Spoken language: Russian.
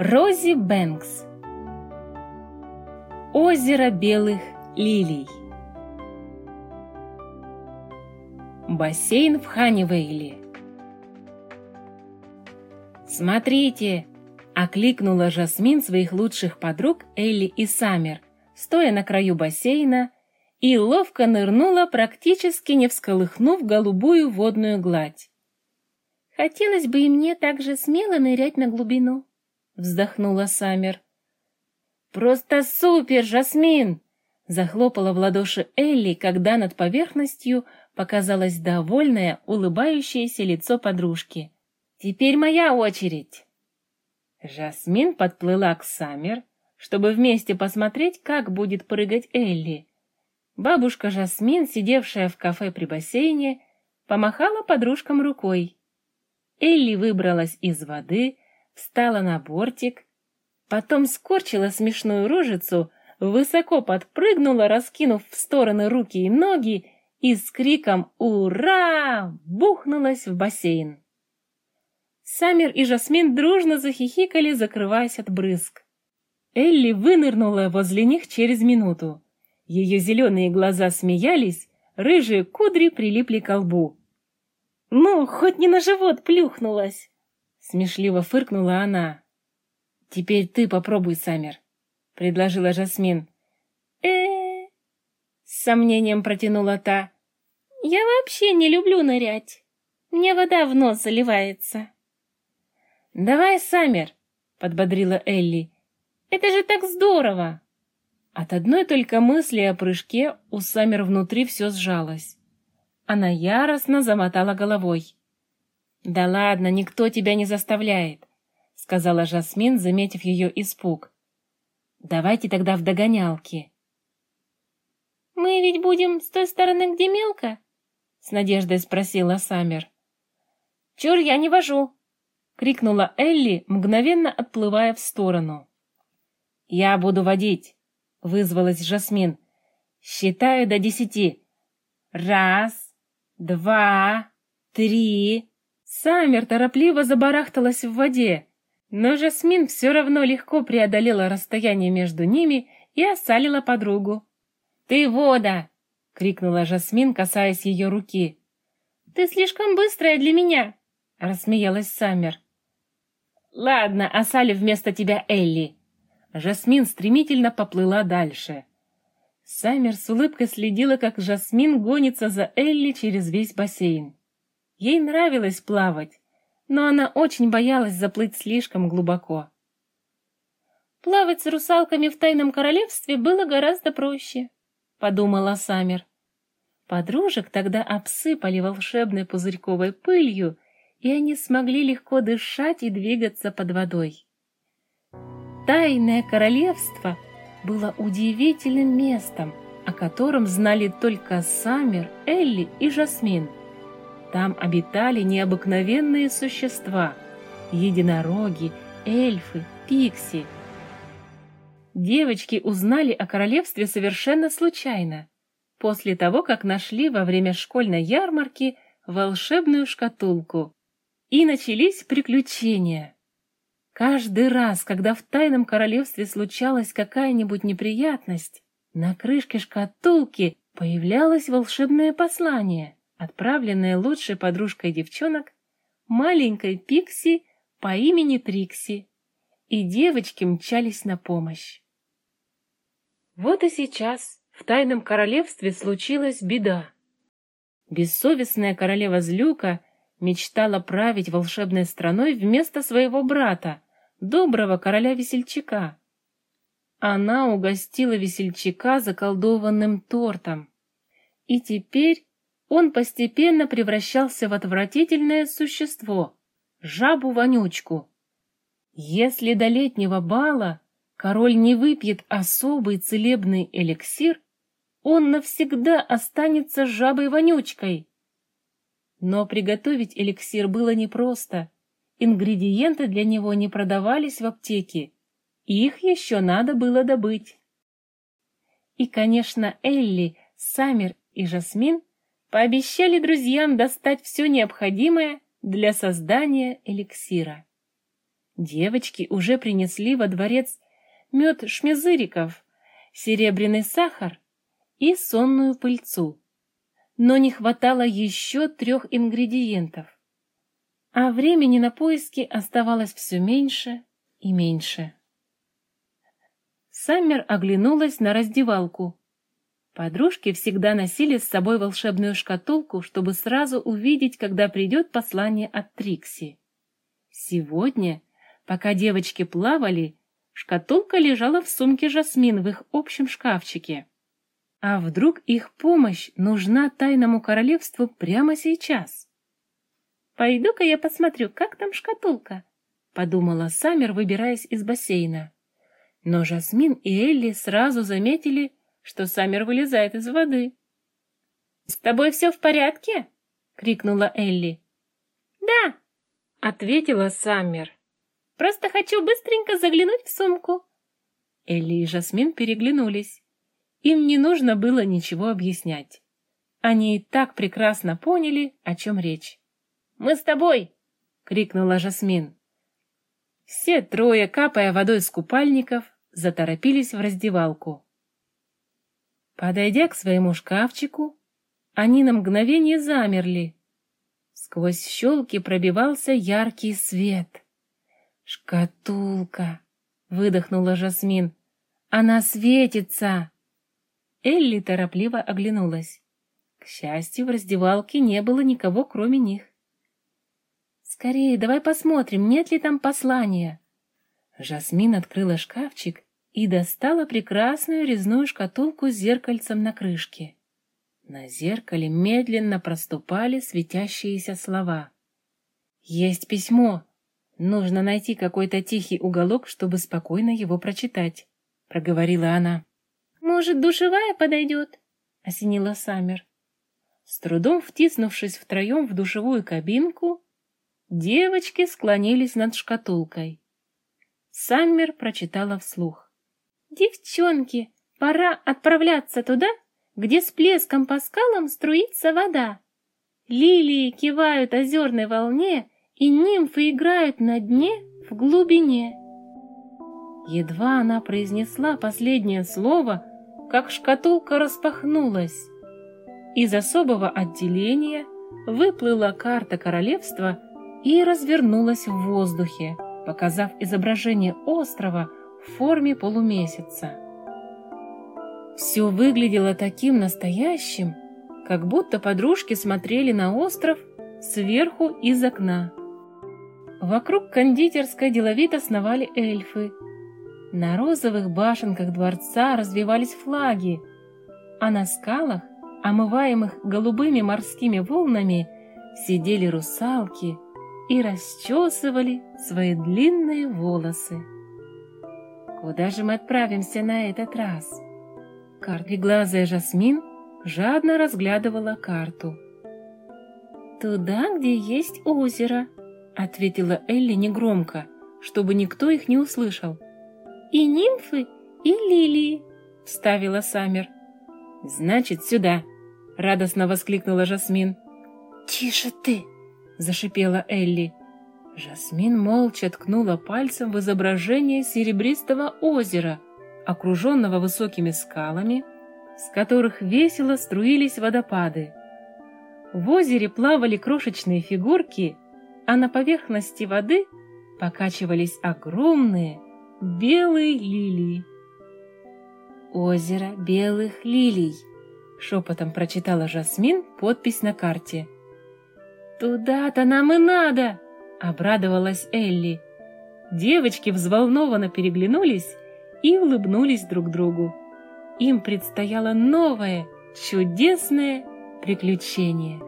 Рози Бэнкс Озеро белых лилий Бассейн в Ханивейле «Смотрите!» — окликнула Жасмин своих лучших подруг Элли и Саммер, стоя на краю бассейна, и ловко нырнула, практически не всколыхнув голубую водную гладь. «Хотелось бы и мне так же смело нырять на глубину», — вздохнула Саммер. «Просто супер, Жасмин!» — захлопала в ладоши Элли, когда над поверхностью показалось довольное, улыбающееся лицо подружки. «Теперь моя очередь!» Жасмин подплыла к Саммер, чтобы вместе посмотреть, как будет прыгать Элли. Бабушка Жасмин, сидевшая в кафе при бассейне, помахала подружкам рукой. Элли выбралась из воды, встала на бортик, потом скорчила смешную рожицу, высоко подпрыгнула, раскинув в стороны руки и ноги, и с криком «Ура!» бухнулась в бассейн. Саммер и Жасмин дружно захихикали, закрываясь от брызг. Элли вынырнула возле них через минуту. Ее зеленые глаза смеялись, рыжие кудри прилипли к лбу. «Ну, хоть не на живот плюхнулась!» Смешливо фыркнула она. «Теперь ты попробуй, Саммер», — предложила Жасмин. э С сомнением протянула та. «Я вообще не люблю нырять. Мне вода в нос заливается». «Давай, Саммер», — подбодрила Элли. «Это же так здорово!» От одной только мысли о прыжке у Саммер внутри все сжалось. Она яростно замотала головой. «Да ладно, никто тебя не заставляет сказала Жасмин, заметив ее испуг. Давайте тогда в догонялки. Мы ведь будем с той стороны, где мелко? С надеждой спросила Саммер. Чур, я не вожу! крикнула Элли, мгновенно отплывая в сторону. Я буду водить, вызвалась Жасмин. Считаю до десяти. Раз, два, три. Саммер торопливо забарахталась в воде. Но Жасмин все равно легко преодолела расстояние между ними и осалила подругу. «Ты вода!» — крикнула Жасмин, касаясь ее руки. «Ты слишком быстрая для меня!» — рассмеялась Саммер. «Ладно, осали вместо тебя Элли!» Жасмин стремительно поплыла дальше. Саммер с улыбкой следила, как Жасмин гонится за Элли через весь бассейн. Ей нравилось плавать, но она очень боялась заплыть слишком глубоко. «Плавать с русалками в тайном королевстве было гораздо проще», — подумала Саммер. Подружек тогда обсыпали волшебной пузырьковой пылью, и они смогли легко дышать и двигаться под водой. Тайное королевство было удивительным местом, о котором знали только Саммер, Элли и Жасмин. Там обитали необыкновенные существа — единороги, эльфы, пикси. Девочки узнали о королевстве совершенно случайно, после того, как нашли во время школьной ярмарки волшебную шкатулку. И начались приключения. Каждый раз, когда в тайном королевстве случалась какая-нибудь неприятность, на крышке шкатулки появлялось волшебное послание отправленная лучшей подружкой девчонок, маленькой Пикси по имени Трикси, и девочки мчались на помощь. Вот и сейчас в тайном королевстве случилась беда. Бессовестная королева Злюка мечтала править волшебной страной вместо своего брата, доброго короля Весельчака. Она угостила Весельчака заколдованным тортом. И теперь он постепенно превращался в отвратительное существо, жабу-вонючку. Если до летнего бала король не выпьет особый целебный эликсир, он навсегда останется жабой-вонючкой. Но приготовить эликсир было непросто. Ингредиенты для него не продавались в аптеке. Их еще надо было добыть. И, конечно, Элли, Саммер и Жасмин пообещали друзьям достать все необходимое для создания эликсира. Девочки уже принесли во дворец мед шмезыриков, серебряный сахар и сонную пыльцу. Но не хватало еще трех ингредиентов. А времени на поиски оставалось все меньше и меньше. Саммер оглянулась на раздевалку. Подружки всегда носили с собой волшебную шкатулку, чтобы сразу увидеть, когда придет послание от Трикси. Сегодня, пока девочки плавали, шкатулка лежала в сумке Жасмин в их общем шкафчике. А вдруг их помощь нужна тайному королевству прямо сейчас? «Пойду-ка я посмотрю, как там шкатулка», — подумала Саммер, выбираясь из бассейна. Но Жасмин и Элли сразу заметили, что Саммер вылезает из воды. «С тобой все в порядке?» — крикнула Элли. «Да», — ответила Саммер. «Просто хочу быстренько заглянуть в сумку». Элли и Жасмин переглянулись. Им не нужно было ничего объяснять. Они и так прекрасно поняли, о чем речь. «Мы с тобой!» — крикнула Жасмин. Все трое, капая водой с купальников, заторопились в раздевалку. Подойдя к своему шкафчику, они на мгновение замерли. Сквозь щелки пробивался яркий свет. «Шкатулка!» — выдохнула Жасмин. «Она светится!» Элли торопливо оглянулась. К счастью, в раздевалке не было никого, кроме них. «Скорее, давай посмотрим, нет ли там послания!» Жасмин открыла шкафчик и достала прекрасную резную шкатулку с зеркальцем на крышке. На зеркале медленно проступали светящиеся слова. «Есть письмо. Нужно найти какой-то тихий уголок, чтобы спокойно его прочитать», — проговорила она. «Может, душевая подойдет?» — осенила Саммер. С трудом втиснувшись втроем в душевую кабинку, девочки склонились над шкатулкой. Саммер прочитала вслух. «Девчонки, пора отправляться туда, где с плеском по скалам струится вода. Лилии кивают озерной волне, и нимфы играют на дне в глубине». Едва она произнесла последнее слово, как шкатулка распахнулась. Из особого отделения выплыла карта королевства и развернулась в воздухе, показав изображение острова, в форме полумесяца. Все выглядело таким настоящим, как будто подружки смотрели на остров сверху из окна. Вокруг кондитерской деловито сновали эльфы. На розовых башенках дворца развивались флаги, а на скалах, омываемых голубыми морскими волнами, сидели русалки и расчесывали свои длинные волосы. Куда же мы отправимся на этот раз? Карпиглазая Жасмин жадно разглядывала карту. «Туда, где есть озеро», — ответила Элли негромко, чтобы никто их не услышал. «И нимфы, и лилии», — вставила Саммер. «Значит, сюда!» — радостно воскликнула Жасмин. «Тише ты!» — зашипела Элли. Жасмин молча ткнула пальцем в изображение серебристого озера, окруженного высокими скалами, с которых весело струились водопады. В озере плавали крошечные фигурки, а на поверхности воды покачивались огромные белые лилии. «Озеро белых лилий», — шепотом прочитала Жасмин подпись на карте. «Туда-то нам и надо!» Обрадовалась Элли. Девочки взволнованно переглянулись и улыбнулись друг другу. Им предстояло новое, чудесное приключение.